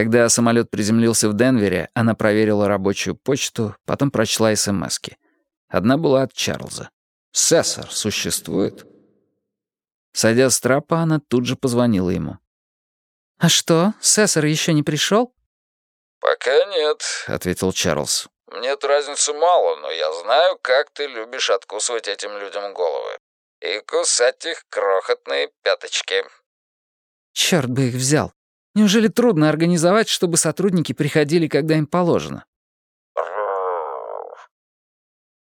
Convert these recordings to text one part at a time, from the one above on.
Когда самолет приземлился в Денвере, она проверила рабочую почту, потом прочла СМСки. Одна была от Чарльза. «Сессор существует?» Сойдя с трапа, она тут же позвонила ему. «А что, Сессор еще не пришел?» «Пока нет», — ответил Чарльз. «Мне-то разницы мало, но я знаю, как ты любишь откусывать этим людям головы. И кусать их крохотные пяточки». Черт бы их взял. Неужели трудно организовать, чтобы сотрудники приходили, когда им положено?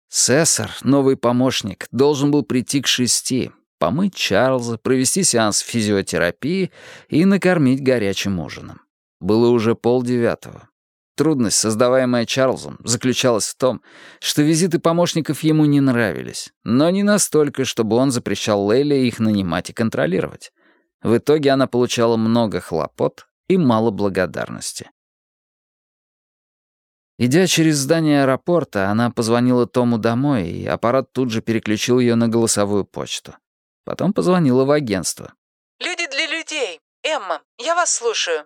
Сессор, новый помощник, должен был прийти к шести, помыть Чарльза, провести сеанс физиотерапии и накормить горячим ужином. Было уже полдевятого. Трудность, создаваемая Чарльзом, заключалась в том, что визиты помощников ему не нравились, но не настолько, чтобы он запрещал Лейле их нанимать и контролировать. В итоге она получала много хлопот и мало благодарности. Идя через здание аэропорта, она позвонила Тому домой, и аппарат тут же переключил ее на голосовую почту. Потом позвонила в агентство. «Люди для людей. Эмма, я вас слушаю».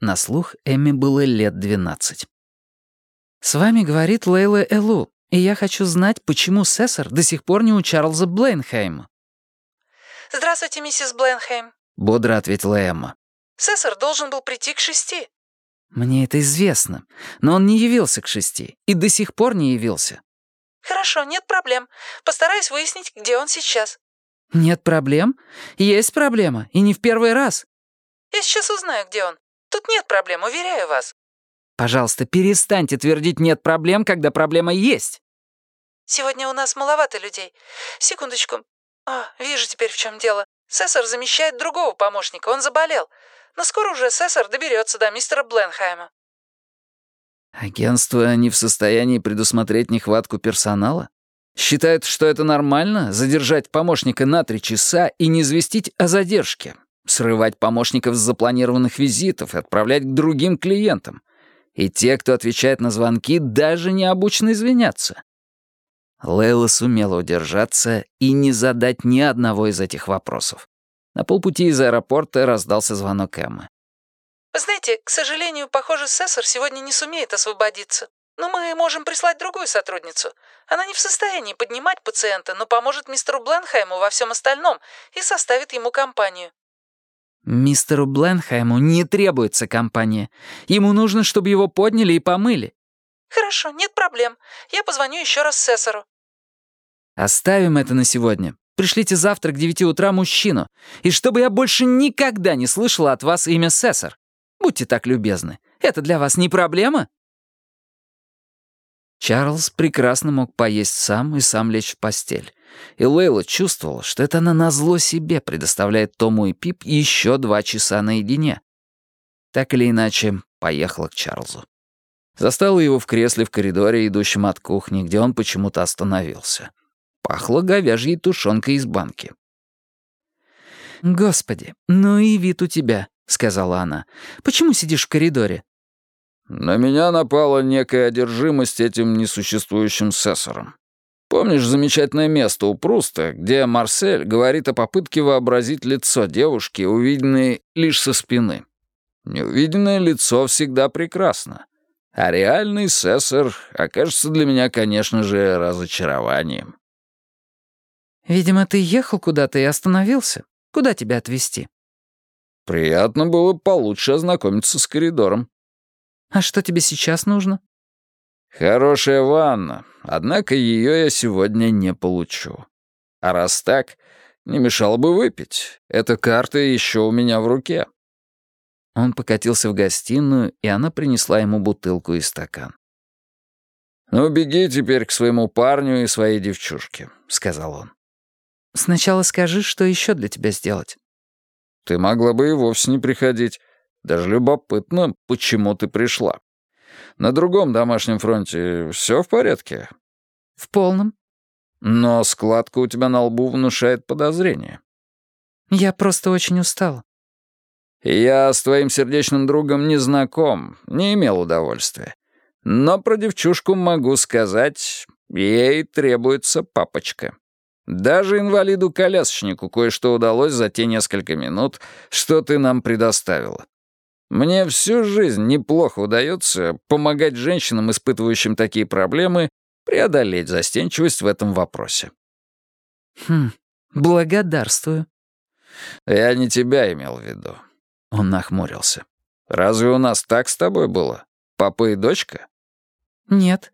На слух Эмме было лет двенадцать. «С вами говорит Лейла Элу, и я хочу знать, почему Сессор до сих пор не у Чарльза Блейнхейма». «Здравствуйте, миссис Бленхейм. — бодро ответила Эмма. «Сессор должен был прийти к шести». «Мне это известно, но он не явился к шести и до сих пор не явился». «Хорошо, нет проблем. Постараюсь выяснить, где он сейчас». «Нет проблем? Есть проблема, и не в первый раз». «Я сейчас узнаю, где он. Тут нет проблем, уверяю вас». «Пожалуйста, перестаньте твердить «нет проблем», когда проблема есть». «Сегодня у нас маловато людей. Секундочку. А, вижу теперь, в чем дело. Сессор замещает другого помощника, он заболел. Но скоро уже Сессор доберется до мистера Бленхайма». «Агентство не в состоянии предусмотреть нехватку персонала? Считают, что это нормально — задержать помощника на три часа и не известить о задержке, срывать помощников с запланированных визитов и отправлять к другим клиентам. И те, кто отвечает на звонки, даже не обучены извиняться. Лейла сумела удержаться и не задать ни одного из этих вопросов. На полпути из аэропорта раздался звонок Эммы. «Вы знаете, к сожалению, похоже, Сессор сегодня не сумеет освободиться. Но мы можем прислать другую сотрудницу. Она не в состоянии поднимать пациента, но поможет мистеру Бленхайму во всем остальном и составит ему компанию». «Мистеру Бленхайму не требуется компания. Ему нужно, чтобы его подняли и помыли. «Хорошо, нет проблем. Я позвоню еще раз Сессору». «Оставим это на сегодня. Пришлите завтра к девяти утра мужчину. И чтобы я больше никогда не слышала от вас имя Сессор. Будьте так любезны. Это для вас не проблема?» Чарльз прекрасно мог поесть сам и сам лечь в постель. И Лейла чувствовала, что это она назло себе предоставляет Тому и Пип еще два часа наедине. Так или иначе, поехала к Чарльзу. Застала его в кресле в коридоре, идущем от кухни, где он почему-то остановился. Пахло говяжьей тушенкой из банки. «Господи, ну и вид у тебя», — сказала она. «Почему сидишь в коридоре?» «На меня напала некая одержимость этим несуществующим сессором. Помнишь замечательное место у Пруста, где Марсель говорит о попытке вообразить лицо девушки, увиденной лишь со спины? Неувиденное лицо всегда прекрасно. А реальный сессор окажется для меня, конечно же, разочарованием. «Видимо, ты ехал куда-то и остановился. Куда тебя отвезти?» «Приятно было получше ознакомиться с коридором». «А что тебе сейчас нужно?» «Хорошая ванна, однако ее я сегодня не получу. А раз так, не мешало бы выпить. Эта карта еще у меня в руке». Он покатился в гостиную, и она принесла ему бутылку и стакан. «Ну, беги теперь к своему парню и своей девчушке», — сказал он. «Сначала скажи, что еще для тебя сделать». «Ты могла бы и вовсе не приходить. Даже любопытно, почему ты пришла. На другом домашнем фронте все в порядке?» «В полном». «Но складка у тебя на лбу внушает подозрение». «Я просто очень устала». Я с твоим сердечным другом не знаком, не имел удовольствия. Но про девчушку могу сказать, ей требуется папочка. Даже инвалиду-колясочнику кое-что удалось за те несколько минут, что ты нам предоставила. Мне всю жизнь неплохо удается помогать женщинам, испытывающим такие проблемы, преодолеть застенчивость в этом вопросе. Хм, благодарствую. Я не тебя имел в виду. Он нахмурился. Разве у нас так с тобой было? Папа и дочка? Нет,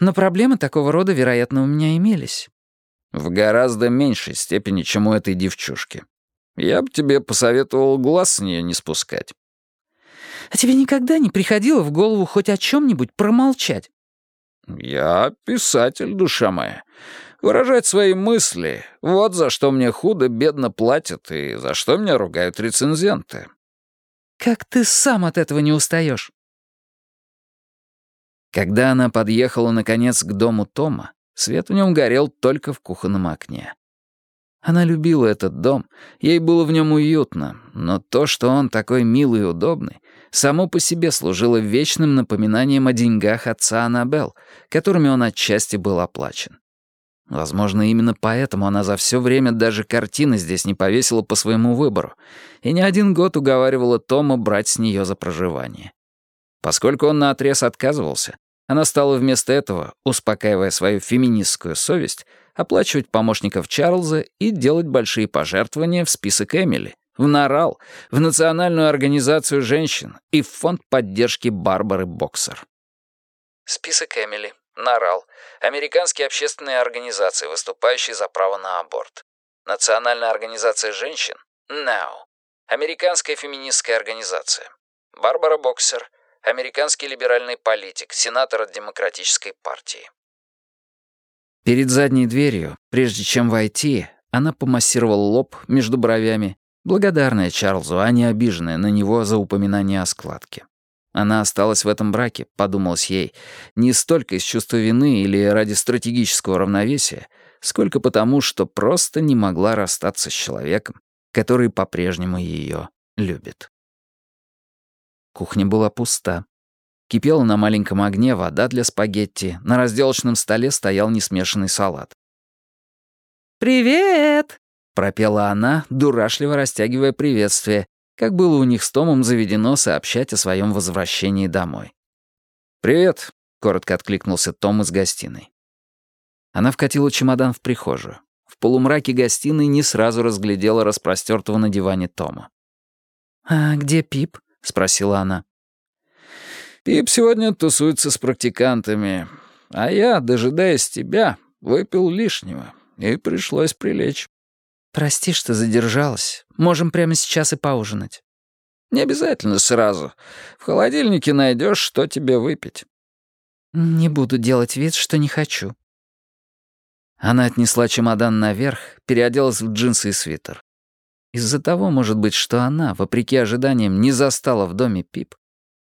но проблемы такого рода, вероятно, у меня имелись. В гораздо меньшей степени, чем у этой девчушки. Я бы тебе посоветовал глаз с нее не спускать. А тебе никогда не приходило в голову хоть о чем-нибудь промолчать? Я писатель, душа моя. Выражать свои мысли — вот за что мне худо-бедно платят и за что меня ругают рецензенты. Как ты сам от этого не устаешь? Когда она подъехала, наконец, к дому Тома, свет в нем горел только в кухонном окне. Она любила этот дом, ей было в нем уютно, но то, что он такой милый и удобный, само по себе служило вечным напоминанием о деньгах отца Аннабел, которыми он отчасти был оплачен. Возможно, именно поэтому она за все время даже картины здесь не повесила по своему выбору, и не один год уговаривала Тома брать с нее за проживание. Поскольку он наотрез отказывался, она стала вместо этого, успокаивая свою феминистскую совесть, оплачивать помощников Чарльза и делать большие пожертвования в список Эмили, в Нарал, в Национальную организацию женщин и в фонд поддержки Барбары Боксер. Список Эмили, Нарал, американские общественные организации, выступающие за право на аборт. Национальная организация женщин, NOW, американская феминистская организация. Барбара Боксер, американский либеральный политик, сенатор от Демократической партии. Перед задней дверью, прежде чем войти, она помассировала лоб между бровями, благодарная Чарльзу, а не обиженная на него за упоминание о складке. Она осталась в этом браке, подумалось ей, не столько из чувства вины или ради стратегического равновесия, сколько потому, что просто не могла расстаться с человеком, который по-прежнему ее любит. Кухня была пуста. Кипела на маленьком огне вода для спагетти, на разделочном столе стоял несмешанный салат. «Привет!» — пропела она, дурашливо растягивая приветствие, как было у них с Томом заведено сообщать о своем возвращении домой. «Привет!» — коротко откликнулся Том из гостиной. Она вкатила чемодан в прихожую. В полумраке гостиной не сразу разглядела распростертого на диване Тома. «А где Пип?» — спросила она. Пип сегодня тусуется с практикантами, а я, дожидаясь тебя, выпил лишнего, и пришлось прилечь. Прости, что задержалась. Можем прямо сейчас и поужинать. Не обязательно сразу. В холодильнике найдешь, что тебе выпить. Не буду делать вид, что не хочу. Она отнесла чемодан наверх, переоделась в джинсы и свитер. Из-за того, может быть, что она, вопреки ожиданиям, не застала в доме Пип,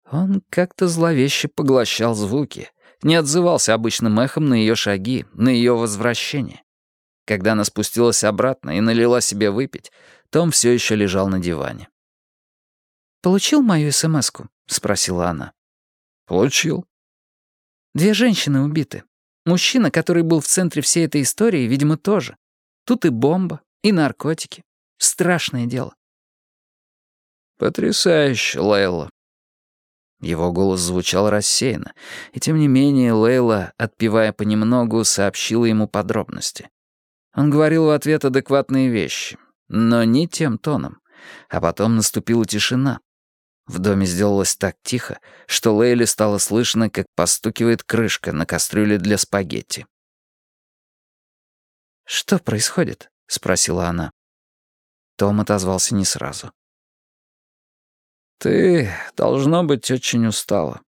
он как-то зловеще поглощал звуки, не отзывался обычным эхом на ее шаги, на ее возвращение. Когда она спустилась обратно и налила себе выпить, Том все еще лежал на диване. «Получил мою СМС-ку?» — спросила она. «Получил». «Две женщины убиты. Мужчина, который был в центре всей этой истории, видимо, тоже. Тут и бомба, и наркотики. Страшное дело». «Потрясающе, Лейла», его голос звучал рассеянно, и тем не менее Лейла, отпевая понемногу, сообщила ему подробности. Он говорил в ответ адекватные вещи, но не тем тоном. А потом наступила тишина. В доме сделалось так тихо, что Лейле стало слышно, как постукивает крышка на кастрюле для спагетти. «Что происходит?» — спросила она. Том отозвался не сразу. «Ты, должно быть, очень устала».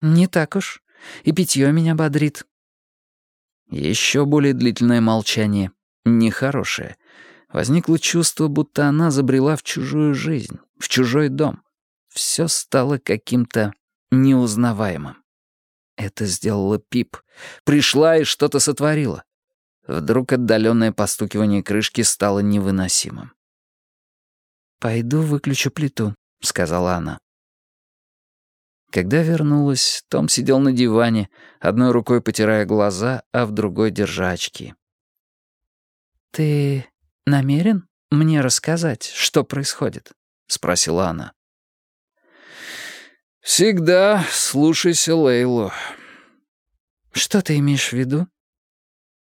«Не так уж. И питье меня бодрит». Еще более длительное молчание. Нехорошее. Возникло чувство, будто она забрела в чужую жизнь, в чужой дом. Все стало каким-то неузнаваемым. Это сделала Пип. Пришла и что-то сотворила. Вдруг отдаленное постукивание крышки стало невыносимым. «Пойду выключу плиту», — сказала она. Когда вернулась, Том сидел на диване, одной рукой потирая глаза, а в другой держа очки. «Ты намерен мне рассказать, что происходит?» — спросила она. «Всегда слушайся Лейлу». «Что ты имеешь в виду?»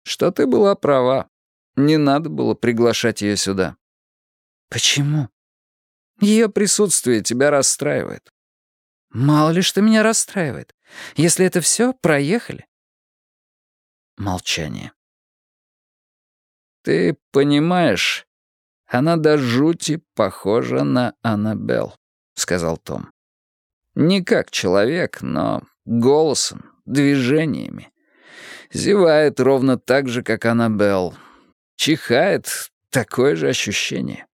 «Что ты была права. Не надо было приглашать ее сюда». «Почему?» «Ее присутствие тебя расстраивает». «Мало ли что меня расстраивает. Если это все, проехали». Молчание. «Ты понимаешь, она до жути похожа на Аннабелл», — сказал Том. «Не как человек, но голосом, движениями. Зевает ровно так же, как Аннабелл. Чихает — такое же ощущение».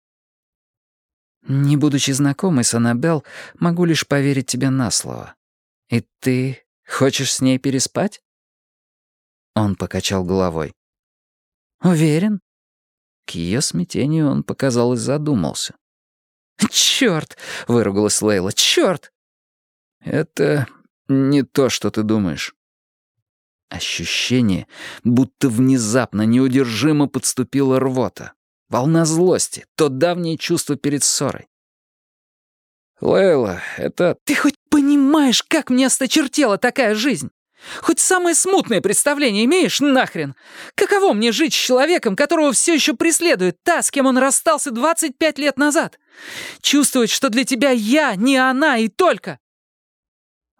«Не будучи знакомой с Аннабелл, могу лишь поверить тебе на слово. И ты хочешь с ней переспать?» Он покачал головой. «Уверен?» К ее смятению он, показалось, задумался. «Чёрт!» — выругалась Лейла. «Чёрт!» «Это не то, что ты думаешь». Ощущение, будто внезапно, неудержимо подступила рвота. Волна злости, то давнее чувство перед ссорой. «Лейла, это...» «Ты хоть понимаешь, как мне осточертела такая жизнь? Хоть самое смутное представление имеешь нахрен? Каково мне жить с человеком, которого все еще преследует та, с кем он расстался 25 лет назад? Чувствовать, что для тебя я, не она и только...»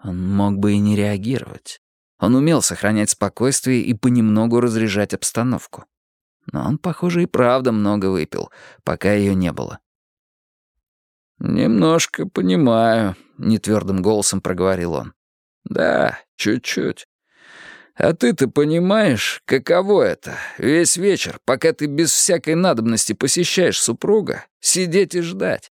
Он мог бы и не реагировать. Он умел сохранять спокойствие и понемногу разряжать обстановку. Но он, похоже, и правда много выпил, пока ее не было. «Немножко понимаю», — нетвердым голосом проговорил он. «Да, чуть-чуть. А ты-то понимаешь, каково это, весь вечер, пока ты без всякой надобности посещаешь супруга, сидеть и ждать?»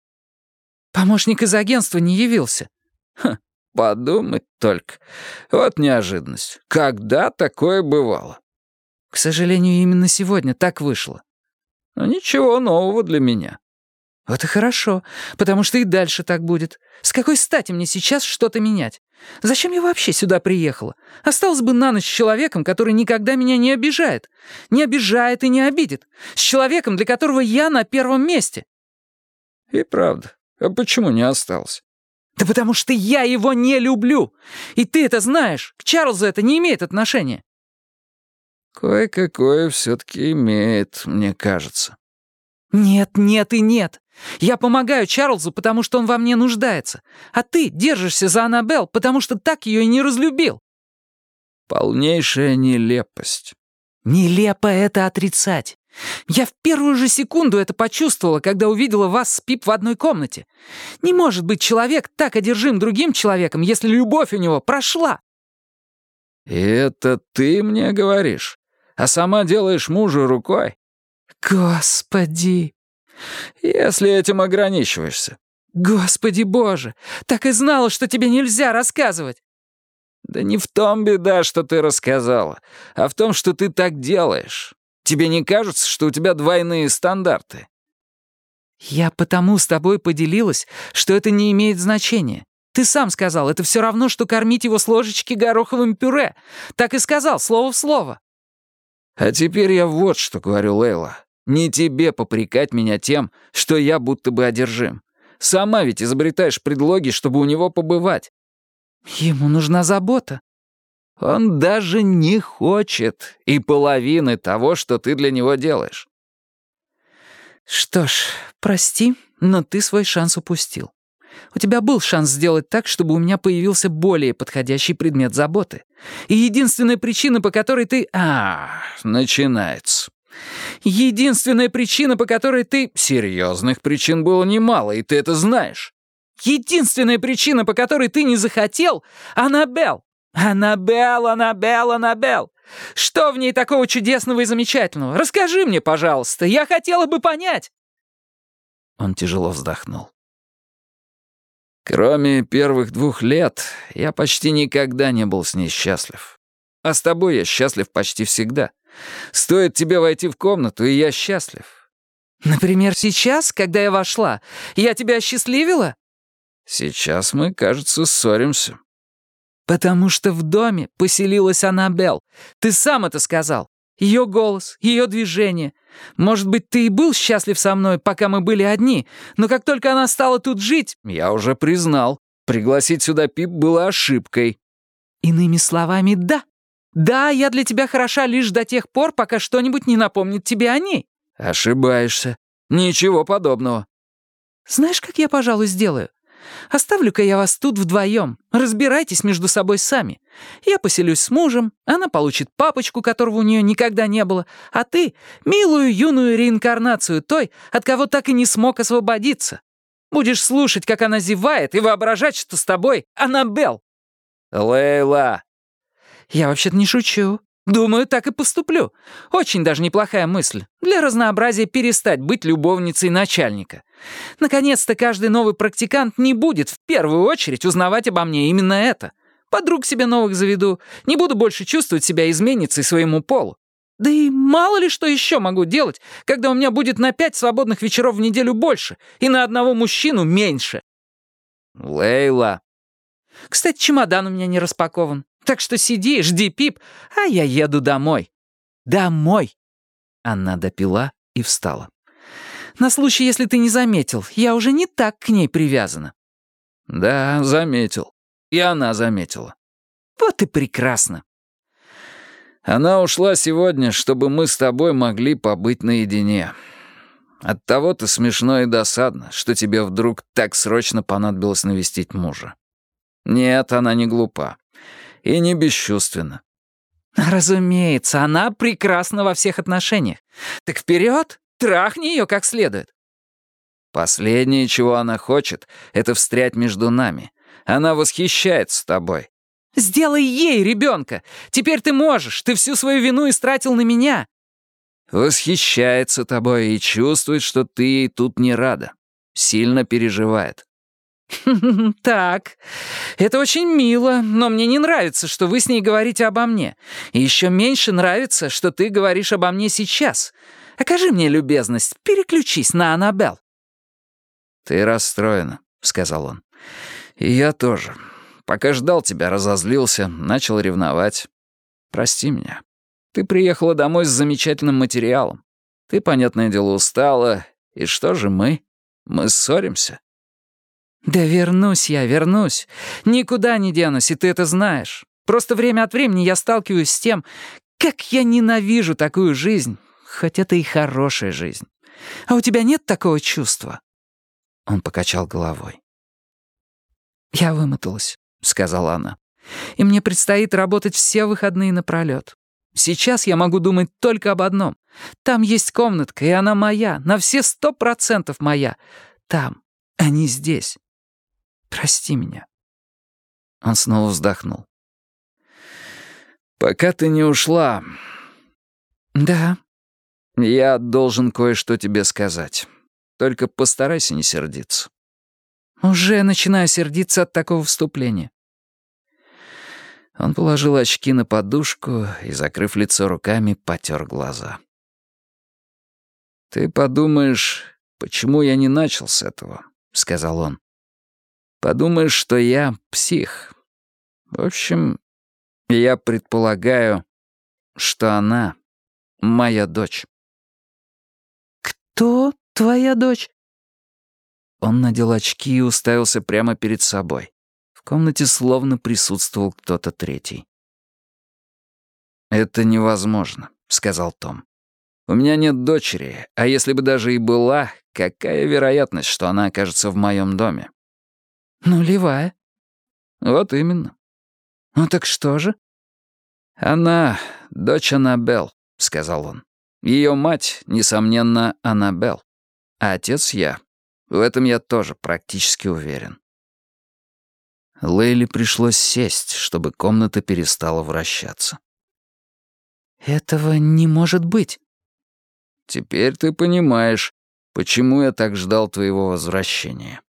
«Помощник из агентства не явился». «Ха, подумать только. Вот неожиданность. Когда такое бывало?» «К сожалению, именно сегодня так вышло». «Но ничего нового для меня. «Вот и хорошо, потому что и дальше так будет. С какой стати мне сейчас что-то менять? Зачем я вообще сюда приехала? Осталась бы на ночь с человеком, который никогда меня не обижает. Не обижает и не обидит. С человеком, для которого я на первом месте». «И правда. А почему не остался?» «Да потому что я его не люблю. И ты это знаешь. К Чарльзу это не имеет отношения». «Кое-какое все-таки имеет, мне кажется». «Нет, нет и нет. Я помогаю Чарльзу, потому что он во мне нуждается. А ты держишься за Аннабелл, потому что так ее и не разлюбил». Полнейшая нелепость. Нелепо это отрицать. Я в первую же секунду это почувствовала, когда увидела вас с Пип в одной комнате. Не может быть человек так одержим другим человеком, если любовь у него прошла. И это ты мне говоришь, а сама делаешь мужу рукой? Господи! Если этим ограничиваешься. Господи боже, так и знала, что тебе нельзя рассказывать. Да не в том беда, что ты рассказала, а в том, что ты так делаешь. Тебе не кажется, что у тебя двойные стандарты? Я потому с тобой поделилась, что это не имеет значения. Ты сам сказал, это все равно, что кормить его с ложечки гороховым пюре. Так и сказал, слово в слово. А теперь я вот что говорю, Лейла. Не тебе попрекать меня тем, что я будто бы одержим. Сама ведь изобретаешь предлоги, чтобы у него побывать. Ему нужна забота. Он даже не хочет и половины того, что ты для него делаешь. Что ж, прости, но ты свой шанс упустил. У тебя был шанс сделать так, чтобы у меня появился более подходящий предмет заботы. И единственная причина, по которой ты... А, начинается. Единственная причина, по которой ты... Серьезных причин было немало, и ты это знаешь. Единственная причина, по которой ты не захотел — Аннабелл. Аннабелл, Аннабелл, Аннабелл. Что в ней такого чудесного и замечательного? Расскажи мне, пожалуйста, я хотела бы понять. Он тяжело вздохнул. Кроме первых двух лет, я почти никогда не был с ней счастлив. А с тобой я счастлив почти всегда. Стоит тебе войти в комнату, и я счастлив. Например, сейчас, когда я вошла, я тебя осчастливила? Сейчас мы, кажется, ссоримся. Потому что в доме поселилась Аннабелл. Ты сам это сказал. Ее голос, ее движение. Может быть, ты и был счастлив со мной, пока мы были одни, но как только она стала тут жить... Я уже признал. Пригласить сюда Пип было ошибкой. Иными словами, да. Да, я для тебя хороша лишь до тех пор, пока что-нибудь не напомнит тебе о ней. Ошибаешься. Ничего подобного. Знаешь, как я, пожалуй, сделаю? Оставлю-ка я вас тут вдвоем. Разбирайтесь между собой сами. Я поселюсь с мужем, она получит папочку, которого у нее никогда не было, а ты — милую юную реинкарнацию той, от кого так и не смог освободиться. Будешь слушать, как она зевает, и воображать, что с тобой Аннабелл. Лейла. Я вообще-то не шучу. Думаю, так и поступлю. Очень даже неплохая мысль. Для разнообразия перестать быть любовницей начальника. Наконец-то каждый новый практикант не будет в первую очередь узнавать обо мне именно это. Подруг себе новых заведу. Не буду больше чувствовать себя изменницей своему полу. Да и мало ли что еще могу делать, когда у меня будет на пять свободных вечеров в неделю больше и на одного мужчину меньше. Лейла. Кстати, чемодан у меня не распакован. Так что сиди, жди Пип, а я еду домой. Домой!» Она допила и встала. «На случай, если ты не заметил, я уже не так к ней привязана». «Да, заметил. И она заметила». «Вот и прекрасно». «Она ушла сегодня, чтобы мы с тобой могли побыть наедине. Оттого-то смешно и досадно, что тебе вдруг так срочно понадобилось навестить мужа. Нет, она не глупа и не бесчувственна. Разумеется, она прекрасна во всех отношениях. Так вперед, трахни ее как следует. Последнее, чего она хочет, это встрять между нами. Она восхищается тобой. Сделай ей ребенка. Теперь ты можешь. Ты всю свою вину истратил на меня. Восхищается тобой и чувствует, что ты ей тут не рада. Сильно переживает. «Так, это очень мило, но мне не нравится, что вы с ней говорите обо мне. И еще меньше нравится, что ты говоришь обо мне сейчас. Окажи мне любезность, переключись на Аннабелл». «Ты расстроена», — сказал он. «И я тоже. Пока ждал тебя, разозлился, начал ревновать. Прости меня. Ты приехала домой с замечательным материалом. Ты, понятное дело, устала. И что же мы? Мы ссоримся». «Да вернусь я, вернусь. Никуда не денусь, и ты это знаешь. Просто время от времени я сталкиваюсь с тем, как я ненавижу такую жизнь, хоть это и хорошая жизнь. А у тебя нет такого чувства?» Он покачал головой. «Я вымоталась», — сказала она. «И мне предстоит работать все выходные напролёт. Сейчас я могу думать только об одном. Там есть комнатка, и она моя, на все сто процентов моя. Там, а не здесь. Прости меня». Он снова вздохнул. «Пока ты не ушла...» «Да». «Я должен кое-что тебе сказать. Только постарайся не сердиться». «Уже начинаю сердиться от такого вступления». Он положил очки на подушку и, закрыв лицо руками, потер глаза. «Ты подумаешь, почему я не начал с этого?» — сказал он. Подумаешь, что я псих. В общем, я предполагаю, что она моя дочь. «Кто твоя дочь?» Он надел очки и уставился прямо перед собой. В комнате словно присутствовал кто-то третий. «Это невозможно», — сказал Том. «У меня нет дочери, а если бы даже и была, какая вероятность, что она окажется в моем доме? «Нулевая». «Вот именно». «Ну так что же?» «Она дочь Аннабелл», — сказал он. Ее мать, несомненно, Аннабелл. А отец я. В этом я тоже практически уверен. Лейли пришлось сесть, чтобы комната перестала вращаться. «Этого не может быть». «Теперь ты понимаешь, почему я так ждал твоего возвращения».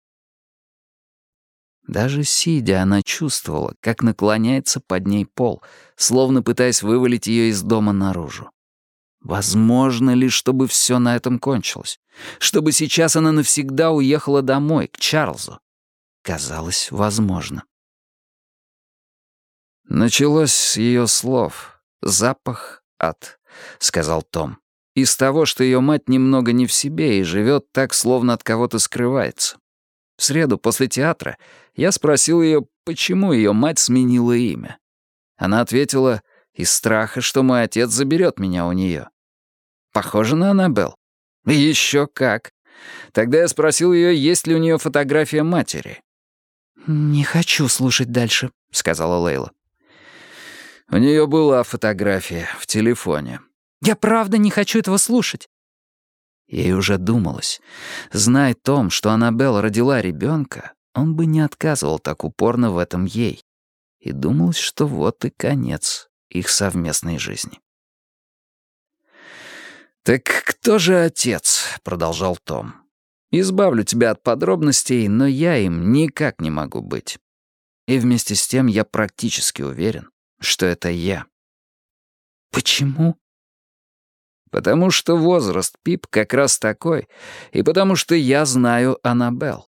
Даже сидя, она чувствовала, как наклоняется под ней пол, словно пытаясь вывалить ее из дома наружу. Возможно ли, чтобы все на этом кончилось? Чтобы сейчас она навсегда уехала домой, к Чарльзу? Казалось, возможно. Началось с ее слов. «Запах ад», — сказал Том. «Из того, что ее мать немного не в себе и живет так, словно от кого-то скрывается. В среду после театра я спросил ее, почему ее мать сменила имя. Она ответила, из страха, что мой отец заберет меня у нее. Похоже на Аннабелл. Еще как. Тогда я спросил ее, есть ли у нее фотография матери. «Не хочу слушать дальше», — сказала Лейла. У нее была фотография в телефоне. «Я правда не хочу этого слушать». Ей уже думалось. Зная Том, что Аннабелл родила ребенка, он бы не отказывал так упорно в этом ей. И думалось, что вот и конец их совместной жизни. «Так кто же отец?» — продолжал Том. «Избавлю тебя от подробностей, но я им никак не могу быть. И вместе с тем я практически уверен, что это я». «Почему?» «Потому что возраст Пип как раз такой, и потому что я знаю Аннабелл.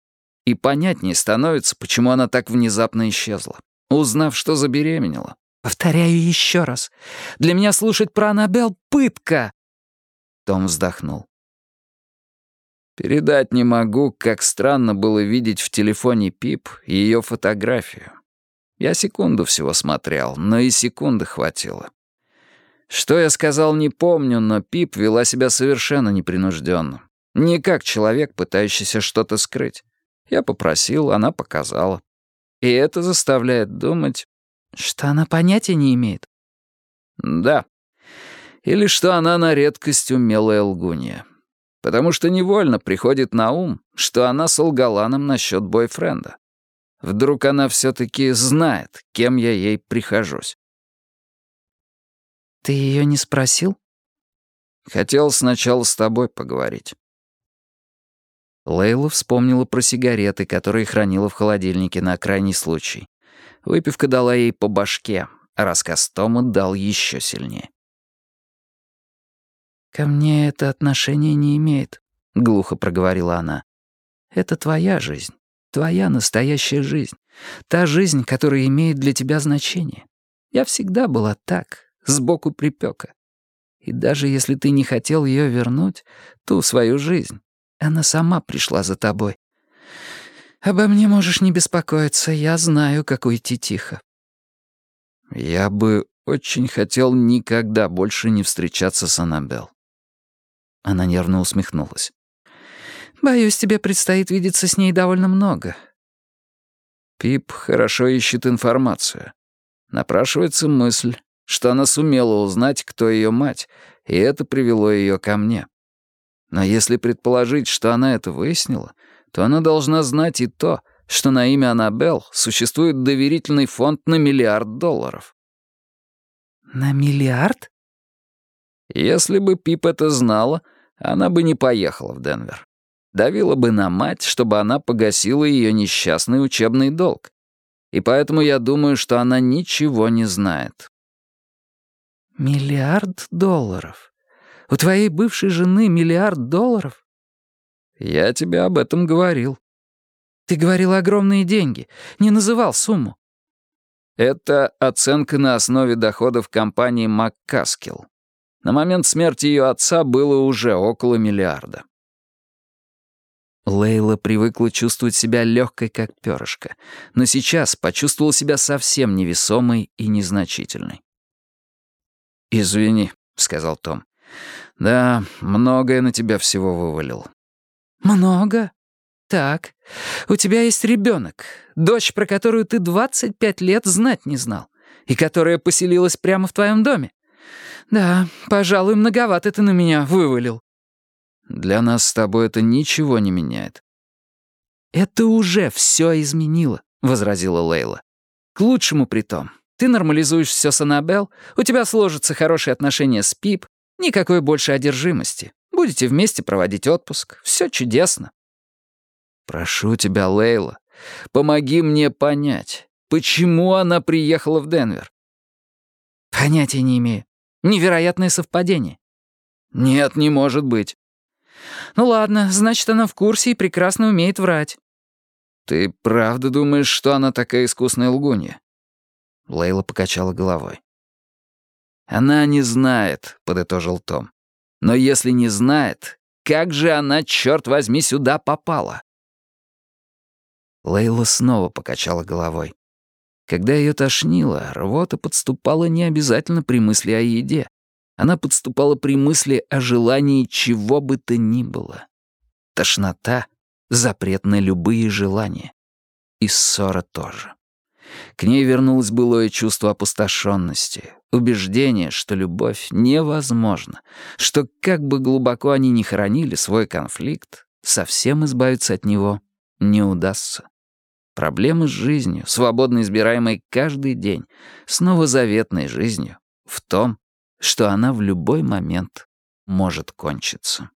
И понятнее становится, почему она так внезапно исчезла, узнав, что забеременела. Повторяю еще раз. Для меня слушать про Аннабелл — пытка. Том вздохнул. Передать не могу, как странно было видеть в телефоне Пип ее фотографию. Я секунду всего смотрел, но и секунды хватило. Что я сказал, не помню, но Пип вела себя совершенно непринужденно. Не как человек, пытающийся что-то скрыть. Я попросил, она показала. И это заставляет думать... Что она понятия не имеет? Да, или что она на редкость умелая лгунья. Потому что невольно приходит на ум, что она солгала нам насчет бойфренда. Вдруг она все-таки знает, кем я ей прихожусь. «Ты ее не спросил?» «Хотел сначала с тобой поговорить». Лейла вспомнила про сигареты, которые хранила в холодильнике на крайний случай. Выпивка дала ей по башке, а рассказ Тома дал еще сильнее. «Ко мне это отношение не имеет», — глухо проговорила она. «Это твоя жизнь, твоя настоящая жизнь, та жизнь, которая имеет для тебя значение. Я всегда была так, сбоку припека. И даже если ты не хотел ее вернуть, ту свою жизнь, она сама пришла за тобой. Обо мне можешь не беспокоиться, я знаю, как уйти тихо». «Я бы очень хотел никогда больше не встречаться с Аннабелл. Она нервно усмехнулась. «Боюсь, тебе предстоит видеться с ней довольно много». Пип хорошо ищет информацию. Напрашивается мысль, что она сумела узнать, кто ее мать, и это привело ее ко мне. Но если предположить, что она это выяснила, то она должна знать и то, что на имя Аннабелл существует доверительный фонд на миллиард долларов. «На миллиард?» Если бы Пип это знала, она бы не поехала в Денвер. Давила бы на мать, чтобы она погасила ее несчастный учебный долг. И поэтому я думаю, что она ничего не знает. «Миллиард долларов? У твоей бывшей жены миллиард долларов?» «Я тебе об этом говорил». «Ты говорил огромные деньги, не называл сумму». Это оценка на основе доходов компании «МакКаскилл». На момент смерти ее отца было уже около миллиарда. Лейла привыкла чувствовать себя легкой, как перышко, но сейчас почувствовала себя совсем невесомой и незначительной. «Извини», — сказал Том. «Да, многое на тебя всего вывалил». «Много? Так, у тебя есть ребенок, дочь, про которую ты 25 лет знать не знал, и которая поселилась прямо в твоем доме. «Да, пожалуй, многовато ты на меня вывалил». «Для нас с тобой это ничего не меняет». «Это уже все изменило», — возразила Лейла. «К лучшему при том. Ты нормализуешь все с Аннабелл, у тебя сложатся хорошие отношения с Пип, никакой больше одержимости. Будете вместе проводить отпуск. Все чудесно». «Прошу тебя, Лейла, помоги мне понять, почему она приехала в Денвер?» «Понятия не имею. Невероятное совпадение». «Нет, не может быть». «Ну ладно, значит, она в курсе и прекрасно умеет врать». «Ты правда думаешь, что она такая искусная лгунья?» Лейла покачала головой. «Она не знает», — подытожил Том. «Но если не знает, как же она, черт возьми, сюда попала?» Лейла снова покачала головой. Когда ее тошнило, рвота подступала не обязательно при мысли о еде. Она подступала при мысли о желании чего бы то ни было. Тошнота — запрет на любые желания. И ссора тоже. К ней вернулось былое чувство опустошенности, убеждение, что любовь невозможна, что как бы глубоко они ни хоронили свой конфликт, совсем избавиться от него не удастся. Проблемы с жизнью, свободно избираемой каждый день, снова заветной жизнью, в том, что она в любой момент может кончиться.